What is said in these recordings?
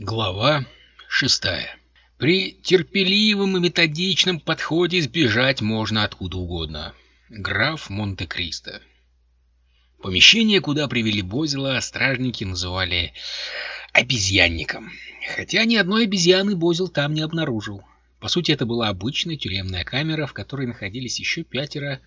Глава шестая. При терпеливом и методичном подходе сбежать можно откуда угодно. Граф Монте-Кристо. Помещение, куда привели Бозела, стражники называли обезьянником. Хотя ни одной обезьяны Бозел там не обнаружил. По сути, это была обычная тюремная камера, в которой находились еще пятеро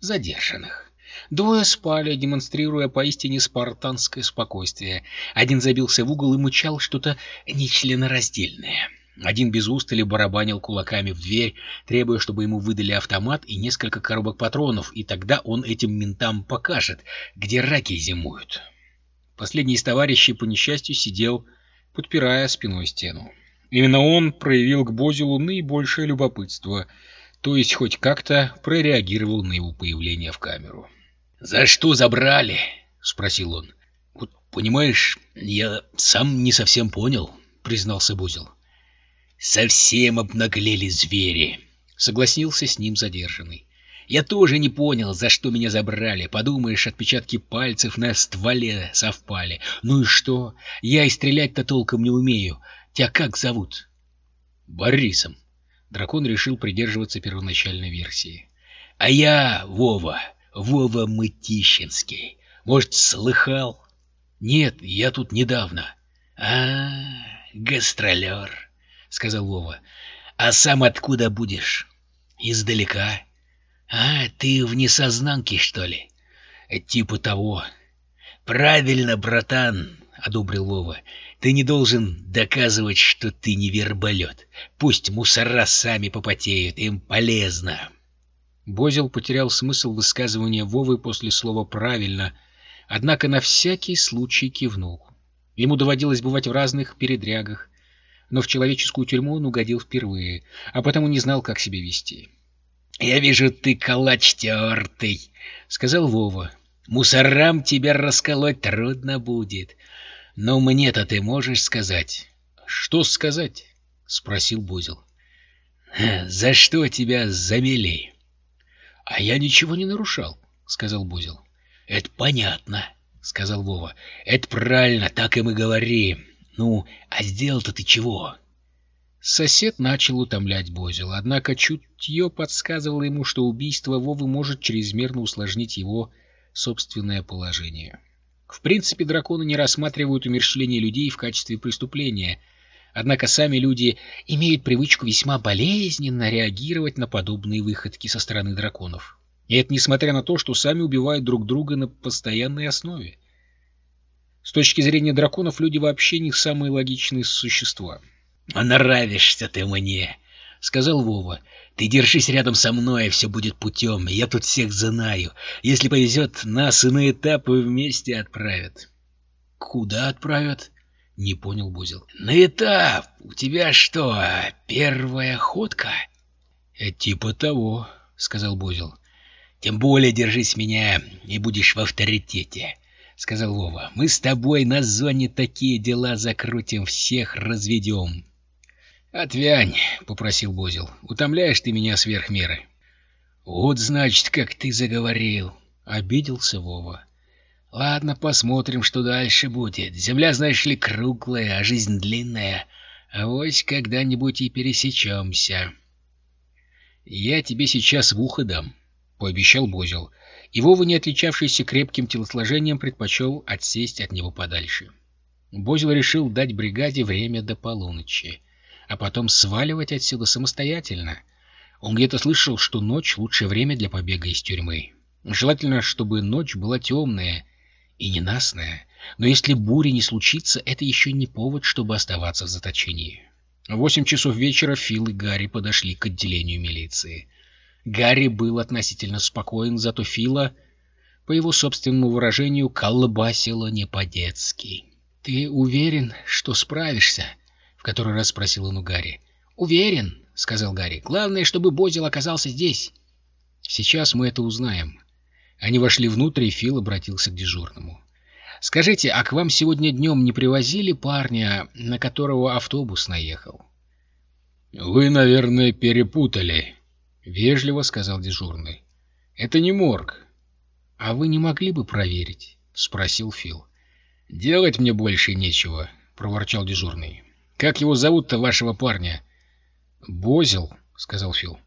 задержанных. Двое спали, демонстрируя поистине спартанское спокойствие. Один забился в угол и мычал что-то нечленораздельное. Один без устали барабанил кулаками в дверь, требуя, чтобы ему выдали автомат и несколько коробок патронов, и тогда он этим ментам покажет, где раки зимуют. Последний из товарищей, по несчастью, сидел, подпирая спиной стену. Именно он проявил к Бозилу наибольшее любопытство, то есть хоть как-то прореагировал на его появление в камеру. «За что забрали?» — спросил он. «Вот, понимаешь, я сам не совсем понял», — признался Бузел. «Совсем обнаглели звери», — согласился с ним задержанный. «Я тоже не понял, за что меня забрали. Подумаешь, отпечатки пальцев на стволе совпали. Ну и что? Я и стрелять-то толком не умею. Тебя как зовут?» «Борисом». Дракон решил придерживаться первоначальной версии. «А я Вова». Вова Мытищинский. Может, слыхал? Нет, я тут недавно. А, гастролер, сказал Вова. А сам откуда будешь? Издалека. А, ты в несознанке, что ли? Типа того. Правильно, братан, одобрил Вова. Ты не должен доказывать, что ты не верболет. Пусть мусора сами попотеют, им полезно. Бозел потерял смысл высказывания Вовы после слова «правильно», однако на всякий случай кивнул. Ему доводилось бывать в разных передрягах, но в человеческую тюрьму он угодил впервые, а потому не знал, как себя вести. — Я вижу, ты калач тертый, — сказал Вова. — Мусорам тебя расколоть трудно будет. Но мне-то ты можешь сказать. — Что сказать? — спросил Бозел. — За что тебя замели? — А я ничего не нарушал, — сказал Бузел. — Это понятно, — сказал Вова. — Это правильно, так и мы говорим. Ну, а сделал-то ты чего? Сосед начал утомлять Бозела, однако чутье подсказывало ему, что убийство Вовы может чрезмерно усложнить его собственное положение. В принципе, драконы не рассматривают умерщвление людей в качестве преступления, однако сами люди имеют привычку весьма болезненно реагировать на подобные выходки со стороны драконов. И это несмотря на то, что сами убивают друг друга на постоянной основе. С точки зрения драконов люди вообще не самые логичные существа. «А нравишься ты мне!» — сказал Вова. «Ты держись рядом со мной, и все будет путем. Я тут всех знаю. Если повезет, нас и на этапы вместе отправят». «Куда отправят?» — не понял Бузел. «На этап! У тебя что, первая ходка?» «Э, «Типа того», — сказал Бузел. «Тем более держись меня, и будешь в авторитете», — сказал Вова. «Мы с тобой на зоне такие дела закрутим, всех разведем». «Отвянь», — попросил Бозил. «Утомляешь ты меня сверх меры». «Вот, значит, как ты заговорил», — обиделся Вова. «Ладно, посмотрим, что дальше будет. Земля, знаешь ли, круглая, а жизнь длинная. А вось когда-нибудь и пересечемся». «Я тебе сейчас в ухо дам», пообещал Бозил, и Вова, не отличавшийся крепким телосложением, предпочел отсесть от него подальше. Бозил решил дать бригаде время до полуночи, а потом сваливать отсюда самостоятельно. Он где-то слышал, что ночь — лучшее время для побега из тюрьмы. Желательно, чтобы ночь была темная и ненастная, но если бури не случится, это еще не повод, чтобы оставаться в заточении. В восемь часов вечера Фил и Гарри подошли к отделению милиции — Гарри был относительно спокоен, зато Фила, по его собственному выражению, колбасило не по-детски. — Ты уверен, что справишься? — в который раз спросил он у Гарри. — Уверен, — сказал Гарри. — Главное, чтобы Бозил оказался здесь. — Сейчас мы это узнаем. Они вошли внутрь, и Фил обратился к дежурному. — Скажите, а к вам сегодня днем не привозили парня, на которого автобус наехал? — Вы, наверное, перепутали, — вежливо сказал дежурный. — Это не морг. — А вы не могли бы проверить? — спросил Фил. — Делать мне больше нечего, — проворчал дежурный. Как его зовут-то, вашего парня? Бозил, сказал Фил.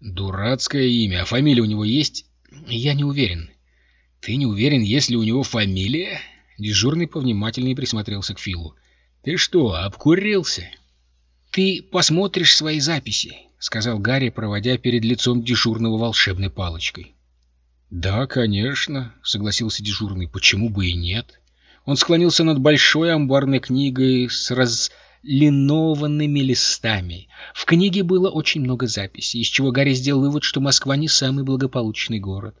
Дурацкое имя. А фамилия у него есть? Я не уверен. Ты не уверен, есть ли у него фамилия? Дежурный повнимательнее присмотрелся к Филу. Ты что, обкурился? Ты посмотришь свои записи, сказал Гарри, проводя перед лицом дежурного волшебной палочкой. Да, конечно, согласился дежурный. Почему бы и нет? Он склонился над большой амбарной книгой с разлинованными листами. В книге было очень много записей, из чего Гарри сделал вывод, что Москва не самый благополучный город.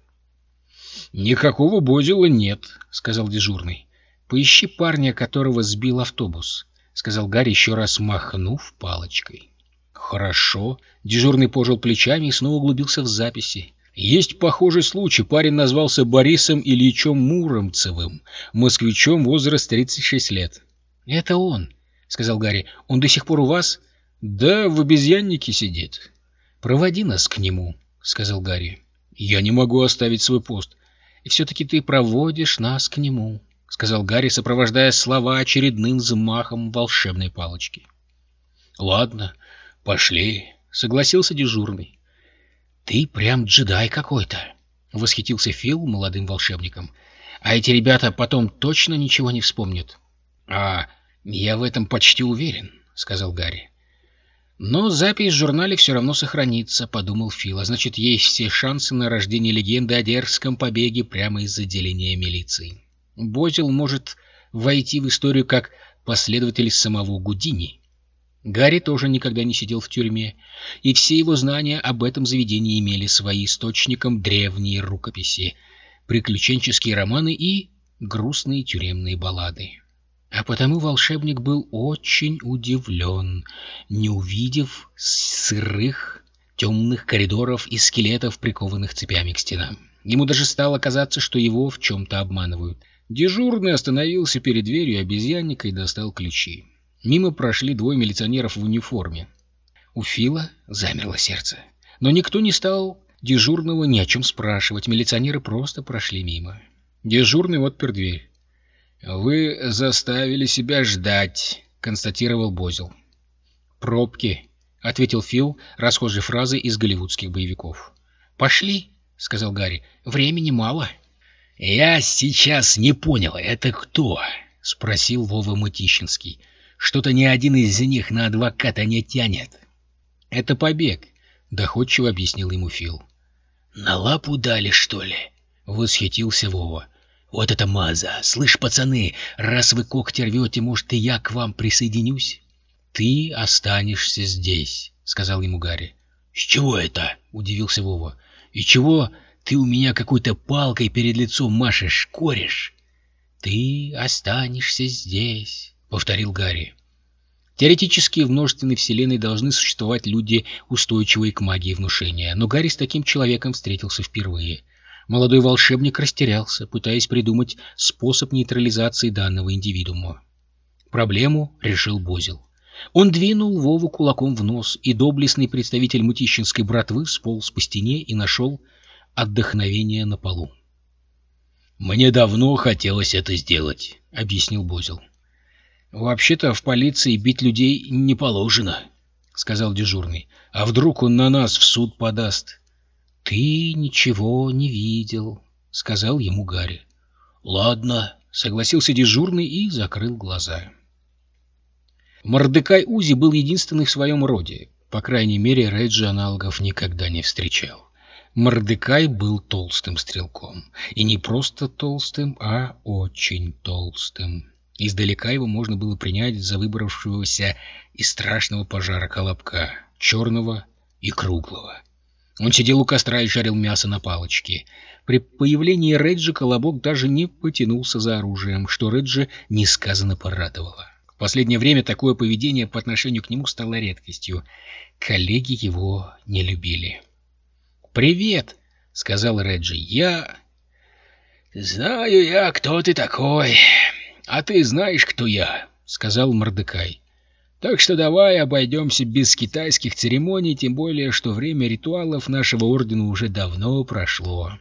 «Никакого Бозила нет», — сказал дежурный. «Поищи парня, которого сбил автобус», — сказал Гарри, еще раз махнув палочкой. «Хорошо». Дежурный пожал плечами и снова углубился в записи. Есть похожий случай. Парень назвался Борисом Ильичем Муромцевым, москвичом, возраст 36 лет. — Это он, — сказал Гарри. — Он до сих пор у вас? — Да, в обезьяннике сидит. — Проводи нас к нему, — сказал Гарри. — Я не могу оставить свой пост. — И все-таки ты проводишь нас к нему, — сказал Гарри, сопровождая слова очередным взмахом волшебной палочки. — Ладно, пошли, — согласился дежурный. «Ты прям джедай какой-то!» — восхитился Фил молодым волшебником. «А эти ребята потом точно ничего не вспомнят?» «А, я в этом почти уверен», — сказал Гарри. «Но запись в журнале все равно сохранится», — подумал Фил. «А значит, есть все шансы на рождение легенды о дерзком побеге прямо из отделения милиции. Бозил может войти в историю как последователь самого Гудини». Гарри тоже никогда не сидел в тюрьме, и все его знания об этом заведении имели свои источником древние рукописи, приключенческие романы и грустные тюремные баллады. А потому волшебник был очень удивлен, не увидев сырых темных коридоров и скелетов, прикованных цепями к стенам. Ему даже стало казаться, что его в чем-то обманывают. Дежурный остановился перед дверью обезьянника и достал ключи. Мимо прошли двое милиционеров в униформе. У Фила замерло сердце. Но никто не стал дежурного ни о чем спрашивать. Милиционеры просто прошли мимо. Дежурный отпер дверь. «Вы заставили себя ждать», — констатировал Бозил. «Пробки», — ответил Фил расхожей фразой из голливудских боевиков. «Пошли», — сказал Гарри. «Времени мало». «Я сейчас не понял, это кто?» — спросил Вова Мытищинский. Что-то ни один из них на адвоката не тянет. — Это побег, — доходчиво объяснил ему Фил. — На лапу дали, что ли? — восхитился Вова. — Вот это маза! Слышь, пацаны, раз вы когти рвете, может, и я к вам присоединюсь? — Ты останешься здесь, — сказал ему Гарри. — С чего это? — удивился Вова. — И чего ты у меня какой-то палкой перед лицом машешь, корешь? — Ты останешься здесь. — повторил Гарри. Теоретически в множественной вселенной должны существовать люди, устойчивые к магии внушения, но Гарри с таким человеком встретился впервые. Молодой волшебник растерялся, пытаясь придумать способ нейтрализации данного индивидуума. Проблему решил Бозил. Он двинул Вову кулаком в нос, и доблестный представитель мутищинской братвы сполз по стене и нашел отдохновение на полу. «Мне давно хотелось это сделать», — объяснил Бозил. «Вообще-то в полиции бить людей не положено», — сказал дежурный. «А вдруг он на нас в суд подаст?» «Ты ничего не видел», — сказал ему Гарри. «Ладно», — согласился дежурный и закрыл глаза. Мордекай Узи был единственный в своем роде. По крайней мере, Реджи аналогов никогда не встречал. Мордекай был толстым стрелком. И не просто толстым, а очень толстым. Издалека его можно было принять за выбравшегося из страшного пожара колобка, черного и круглого. Он сидел у костра и жарил мясо на палочке. При появлении Реджи колобок даже не потянулся за оружием, что Реджи несказанно порадовало. В последнее время такое поведение по отношению к нему стало редкостью. Коллеги его не любили. «Привет!» — сказал Реджи. «Я...» «Знаю я, кто ты такой!» «А ты знаешь, кто я?» — сказал Мордекай. «Так что давай обойдемся без китайских церемоний, тем более, что время ритуалов нашего ордена уже давно прошло.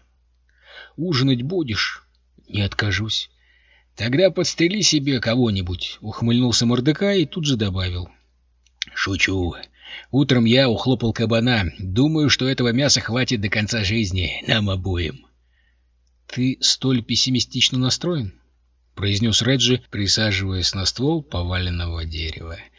Ужинать будешь?» «Не откажусь». Тогда подстрели себе кого-нибудь, — ухмыльнулся Мордекай и тут же добавил. Шучу. Утром я ухлопал кабана. Думаю, что этого мяса хватит до конца жизни нам обоим. — Ты столь пессимистично настроен? — произнес Реджи, присаживаясь на ствол поваленного дерева. —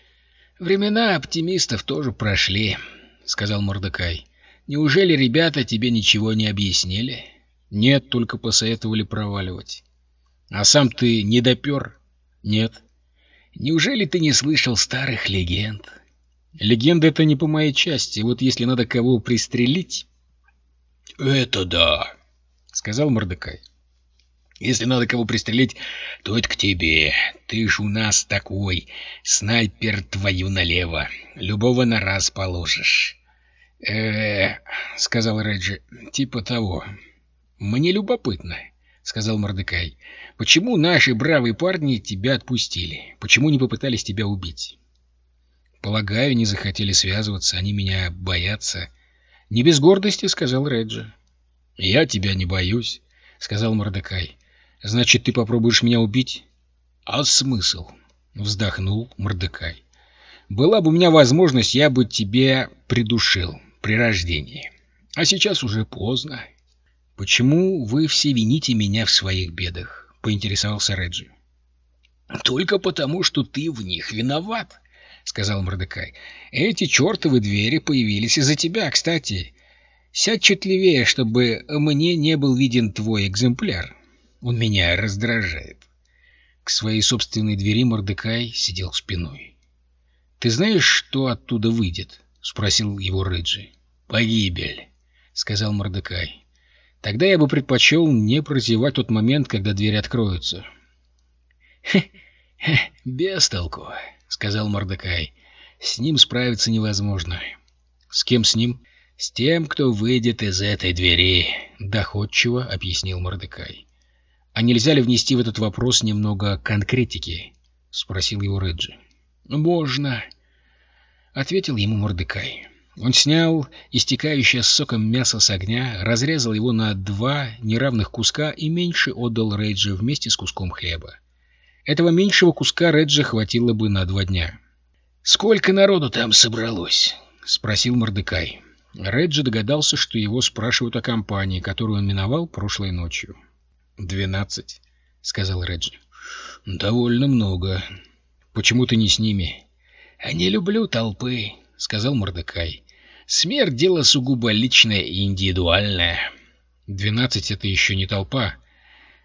Времена оптимистов тоже прошли, — сказал Мордекай. — Неужели ребята тебе ничего не объяснили? — Нет, только посоветовали проваливать. — А сам ты не допер? — Нет. — Неужели ты не слышал старых легенд? — Легенда — это не по моей части. Вот если надо кого пристрелить... — Это да, — сказал Мордекай. Если надо кого пристрелить, то это к тебе. Ты ж у нас такой. Снайпер твою налево. Любого на раз положишь. э сказал Реджи. «Типа того». «Мне любопытно», — сказал Мордекай. «Почему наши бравые парни тебя отпустили? Почему не попытались тебя убить?» «Полагаю, не захотели связываться. Они меня боятся». «Не без гордости», — сказал Реджи. «Я тебя не боюсь», — сказал Мордекай. Значит, ты попробуешь меня убить? А смысл? Вздохнул Мордекай. Была бы у меня возможность, я бы тебя придушил при рождении. А сейчас уже поздно. Почему вы все вините меня в своих бедах? Поинтересовался Реджи. Только потому, что ты в них виноват, сказал Мордекай. Эти чертовы двери появились из-за тебя, кстати. Сядь чуть левее, чтобы мне не был виден твой экземпляр. Он меня раздражает. К своей собственной двери Мордекай сидел спиной. — Ты знаешь, что оттуда выйдет? — спросил его Реджи. — Погибель, — сказал Мордекай. — Тогда я бы предпочел не прозевать тот момент, когда двери откроются. — Без толку, — сказал Мордекай. — С ним справиться невозможно. — С кем с ним? — С тем, кто выйдет из этой двери, — доходчиво объяснил Мордекай. «А нельзя ли внести в этот вопрос немного конкретики?» — спросил его Реджи. «Можно», — ответил ему Мордекай. Он снял истекающее соком мясо с огня, разрезал его на два неравных куска и меньше отдал Реджи вместе с куском хлеба. Этого меньшего куска Реджи хватило бы на два дня. «Сколько народу там собралось?» — спросил Мордекай. Реджи догадался, что его спрашивают о компании, которую он миновал прошлой ночью. «Двенадцать», — сказал Реджи. «Довольно много. Почему ты не с ними?» «А не люблю толпы», — сказал Мордекай. «Смерть — дело сугубо личное и индивидуальное». «Двенадцать — это еще не толпа».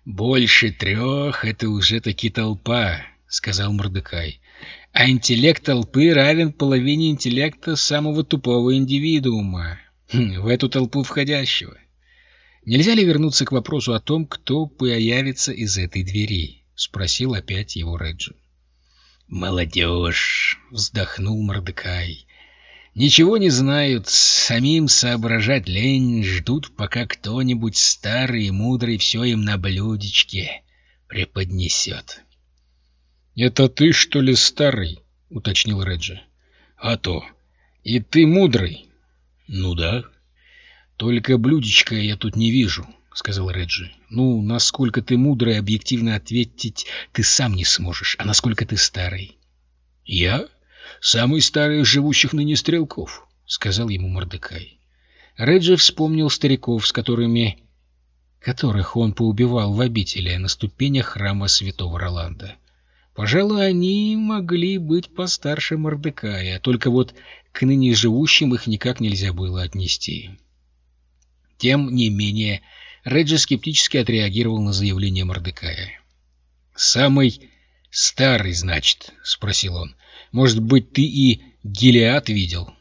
«Больше трех — это уже таки толпа», — сказал Мордекай. «А интеллект толпы равен половине интеллекта самого тупого индивидуума, хм, в эту толпу входящего». Нельзя ли вернуться к вопросу о том, кто появится из этой двери? — спросил опять его Реджи. «Молодежь!» — вздохнул Мордекай. «Ничего не знают, самим соображать лень, ждут, пока кто-нибудь старый и мудрый все им на блюдечке преподнесет». «Это ты, что ли, старый?» — уточнил Реджи. «А то. И ты мудрый?» «Ну да», «Только блюдечка я тут не вижу», — сказал Реджи. «Ну, насколько ты мудрый, объективно ответить ты сам не сможешь, а насколько ты старый». «Я? Самый старый из живущих ныне стрелков», — сказал ему Мордекай. Реджи вспомнил стариков, с которыми... которых он поубивал в обители на ступенях храма святого Роланда. Пожалуй, они могли быть постарше Мордекая, только вот к ныне живущим их никак нельзя было отнести. Тем не менее, Реджи скептически отреагировал на заявление Мордекая. «Самый старый, значит?» — спросил он. «Может быть, ты и Гелиад видел?»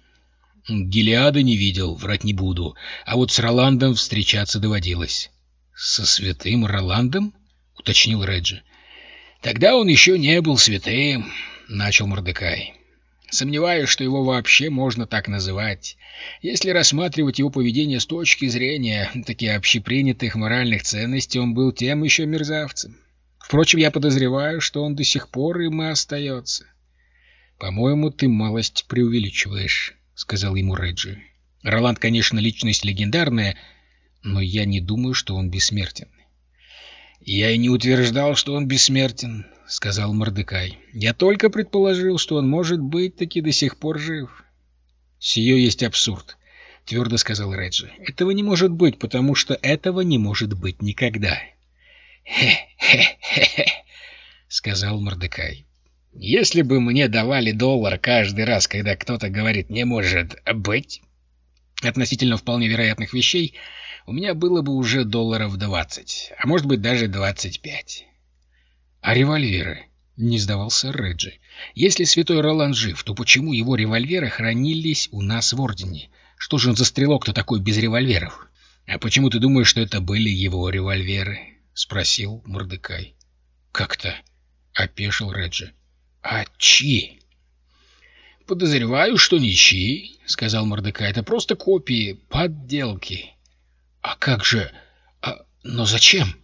«Гелиада не видел, врать не буду, а вот с Роландом встречаться доводилось». «Со святым Роландом?» — уточнил Реджи. «Тогда он еще не был святым», — начал Мордекай. Сомневаюсь, что его вообще можно так называть. Если рассматривать его поведение с точки зрения таки общепринятых моральных ценностей, он был тем еще мерзавцем. Впрочем, я подозреваю, что он до сих пор им и остается. — По-моему, ты малость преувеличиваешь, — сказал ему Реджи. — Роланд, конечно, личность легендарная, но я не думаю, что он бессмертен. «Я и не утверждал, что он бессмертен», — сказал Мордекай. «Я только предположил, что он может быть таки до сих пор жив». «Сие есть абсурд», — твердо сказал Реджи. «Этого не может быть, потому что этого не может быть никогда». «Хе-хе-хе-хе», — сказал Мордекай. «Если бы мне давали доллар каждый раз, когда кто-то говорит «не может быть» относительно вполне вероятных вещей, у меня было бы уже долларов двадцать, а может быть даже двадцать пять. А револьверы? Не сдавался Реджи. Если святой Ролан жив, то почему его револьверы хранились у нас в Ордене? Что же он за стрелок-то такой без револьверов? А почему ты думаешь, что это были его револьверы? Спросил Мордекай. Как-то? Опешил Реджи. А чьи? Подозреваю, что не чьи, сказал Мордекай. Это просто копии, подделки. «А как же... А... Но зачем?»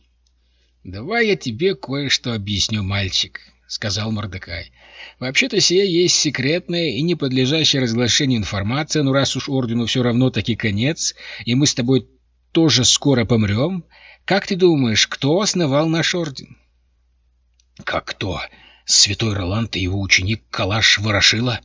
«Давай я тебе кое-что объясню, мальчик», — сказал Мордекай. «Вообще-то сие есть секретная и не подлежащая разглашению информация, но раз уж Ордену все равно таки конец, и мы с тобой тоже скоро помрем, как ты думаешь, кто основал наш Орден?» «Как кто? Святой Роланд и его ученик Калаш Ворошила?»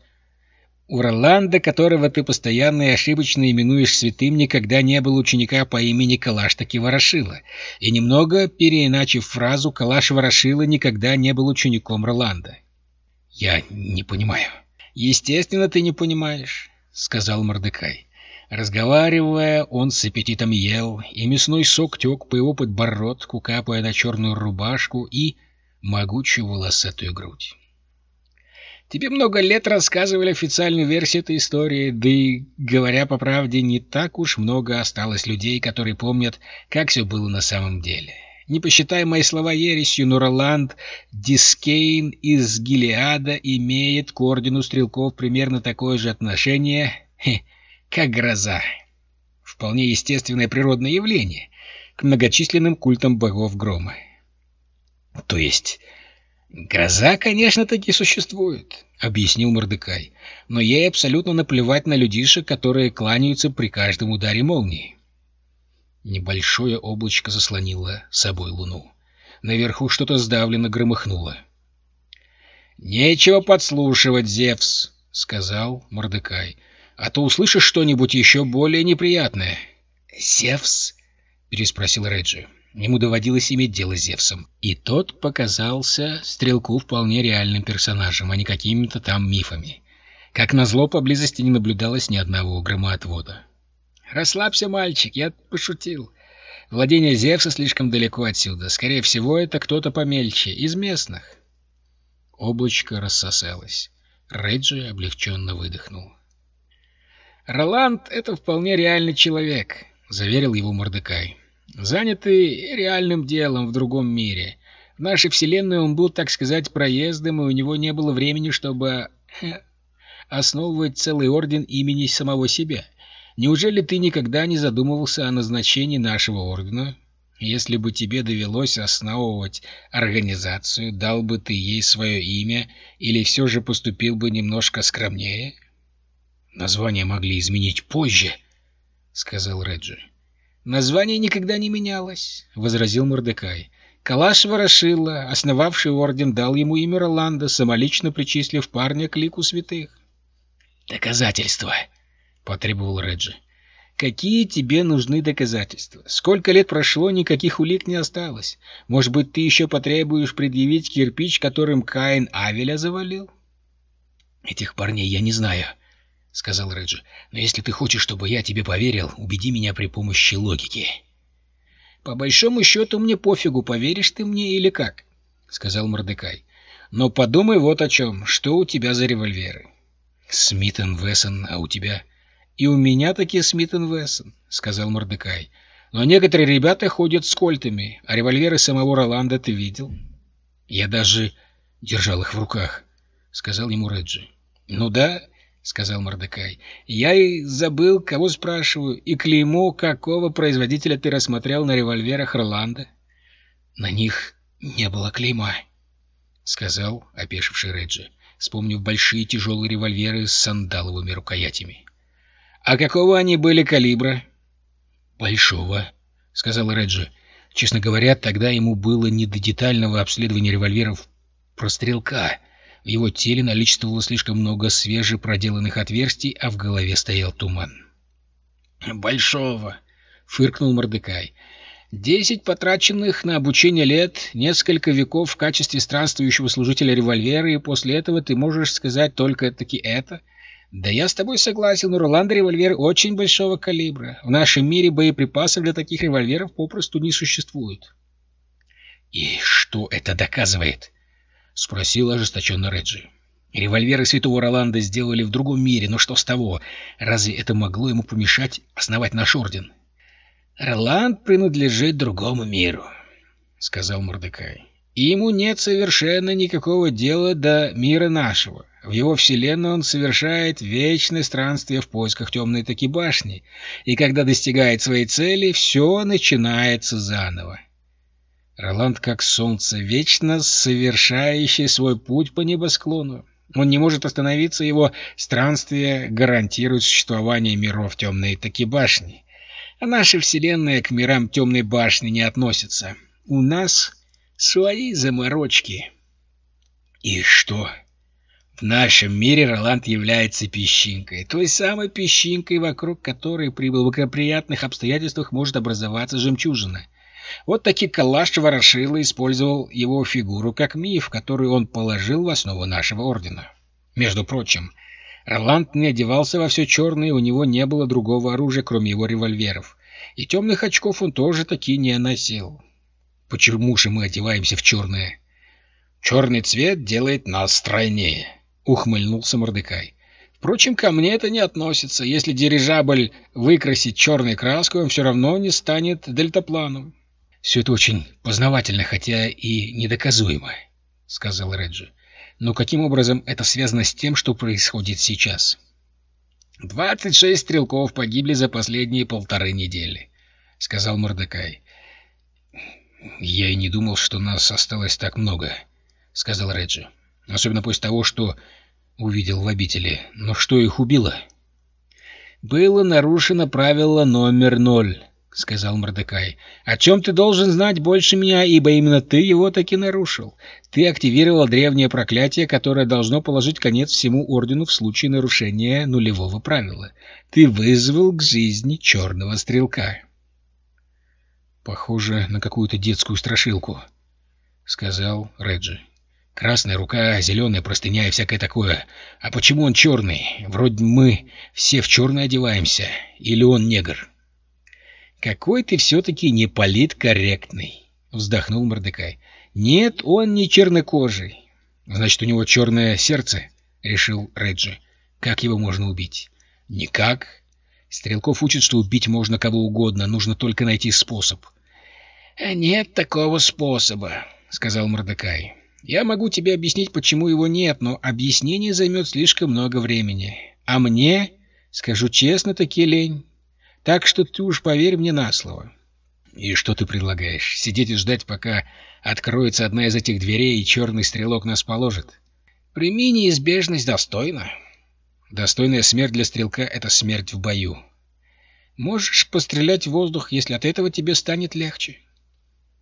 У Роланда, которого ты постоянно и ошибочно именуешь святым, никогда не было ученика по имени Калаш таки Ворошила. И немного переиначив фразу, Калаш Ворошила никогда не был учеником Роланда. «Я не понимаю». «Естественно, ты не понимаешь», — сказал Мордекай. Разговаривая, он с аппетитом ел, и мясной сок тек по его подбородку, капая на черную рубашку и могучую волосатую грудь. Тебе много лет рассказывали официальную версию этой истории, да и, говоря по правде, не так уж много осталось людей, которые помнят, как все было на самом деле. Не посчитай мои слова ересью, но Роланд Дискейн из Гилиада имеет к ордену стрелков примерно такое же отношение, как гроза. Вполне естественное природное явление к многочисленным культам богов грома. То есть «Гроза, конечно, таки существует», — объяснил Мордекай, «но ей абсолютно наплевать на людишек, которые кланяются при каждом ударе молнии». Небольшое облачко заслонило собой луну. Наверху что-то сдавленно громыхнуло. «Нечего подслушивать, Зевс», — сказал Мордекай, «а то услышишь что-нибудь еще более неприятное». «Зевс?» — переспросил Реджи. Ему доводилось иметь дело с Зевсом. И тот показался стрелку вполне реальным персонажем, а не какими-то там мифами. Как назло, поблизости не наблюдалось ни одного громоотвода. «Расслабься, мальчик, я пошутил. Владение Зевса слишком далеко отсюда. Скорее всего, это кто-то помельче, из местных». Облачко рассосалось. Реджи облегченно выдохнул. «Роланд — это вполне реальный человек», — заверил его Мордекай. Занятый реальным делом в другом мире. В нашей вселенной он был, так сказать, проездом, и у него не было времени, чтобы основывать целый орден имени самого себя. Неужели ты никогда не задумывался о назначении нашего ордена? Если бы тебе довелось основывать организацию, дал бы ты ей свое имя или все же поступил бы немножко скромнее? Название могли изменить позже, — сказал Реджи. «Название никогда не менялось», — возразил Мордекай. Калаш Ворошила, основавший орден, дал ему имя Роланда, самолично причислив парня к лику святых. «Доказательства!» — потребовал Реджи. «Какие тебе нужны доказательства? Сколько лет прошло, никаких улик не осталось. Может быть, ты еще потребуешь предъявить кирпич, которым Каин Авеля завалил?» «Этих парней я не знаю», — сказал Реджи. — Но если ты хочешь, чтобы я тебе поверил, убеди меня при помощи логики. — По большому счету мне пофигу, поверишь ты мне или как, — сказал Мордекай. — Но подумай вот о чем. Что у тебя за револьверы? — Смит Вессон, а у тебя? — И у меня такие Смит Вессон, — сказал Мордекай. — Но некоторые ребята ходят с кольтами, а револьверы самого Роланда ты видел? — Я даже держал их в руках, — сказал ему Реджи. — Ну да, — сказал Мордекай. — Я и забыл, кого спрашиваю, и клеймо какого производителя ты рассмотрел на револьверах Роланда. — На них не было клейма, — сказал опешивший Реджи, вспомнив большие тяжелые револьверы с сандаловыми рукоятями. — А какого они были калибра? — Большого, — сказал Реджи. — Честно говоря, тогда ему было не до детального обследования револьверов про стрелка. В его теле наличествовало слишком много свежепроделанных отверстий, а в голове стоял туман. «Большого!» — фыркнул Мордекай. «Десять потраченных на обучение лет, несколько веков в качестве странствующего служителя револьвера, и после этого ты можешь сказать только-таки это?» Да я с тобой согласен, но Роланда револьвер очень большого калибра. В нашем мире боеприпасов для таких револьверов попросту не существует. — И что это доказывает? — спросил ожесточенно Реджи. Револьверы святого Роланда сделали в другом мире, но что с того? Разве это могло ему помешать основать наш орден? — Роланд принадлежит другому миру, — сказал Мордекай. — И ему нет совершенно никакого дела до мира нашего. В его вселенной он совершает вечное странствие в поисках темной таки башни, и когда достигает своей цели, все начинается заново. Роланд как солнце, вечно совершающий свой путь по небосклону. Он не может остановиться, его странствие гарантирует существование миров темной таки башни. А наша вселенная к мирам темной башни не относится. У нас свои заморочки. И что? В нашем мире Роланд является песчинкой, той самой песчинкой, вокруг которой при благоприятных обстоятельствах может образоваться жемчужина. Вот таки Калаш Ворошила использовал его фигуру как миф, который он положил в основу нашего ордена. Между прочим, Роланд не одевался во все черное, у него не было другого оружия, кроме его револьверов. И темных очков он тоже таки не носил. Почему же мы одеваемся в черное? Черный цвет делает нас стройнее. — ухмыльнулся Мордекай. «Впрочем, ко мне это не относится. Если дирижабль выкрасить черной краской, он все равно не станет дельтапланом». «Все это очень познавательно, хотя и недоказуемо», — сказал Реджи. «Но каким образом это связано с тем, что происходит сейчас?» «Двадцать шесть стрелков погибли за последние полторы недели», — сказал Мордекай. «Я и не думал, что нас осталось так много», — сказал Реджи. Особенно после того, что увидел в обители. Но что их убило? «Было нарушено правило номер ноль», — сказал Мордекай. «О чем ты должен знать больше меня, ибо именно ты его таки нарушил. Ты активировал древнее проклятие, которое должно положить конец всему Ордену в случае нарушения нулевого правила. Ты вызвал к жизни черного стрелка». «Похоже на какую-то детскую страшилку», — сказал Реджи. Красная рука, зеленая простыня и всякое такое. А почему он черный? Вроде мы все в черное одеваемся. Или он негр? Какой ты все-таки не политкорректный, вздохнул Мордекай. Нет, он не чернокожий. Значит, у него черное сердце, решил Реджи. Как его можно убить? Никак. Стрелков учат, что убить можно кого угодно, нужно только найти способ. Нет такого способа, сказал Мордекай. Я могу тебе объяснить, почему его нет, но объяснение займет слишком много времени. А мне, скажу честно, таки лень. Так что ты уж поверь мне на слово. И что ты предлагаешь? Сидеть и ждать, пока откроется одна из этих дверей, и черный стрелок нас положит? Прими неизбежность достойно. Достойная смерть для стрелка — это смерть в бою. Можешь пострелять в воздух, если от этого тебе станет легче.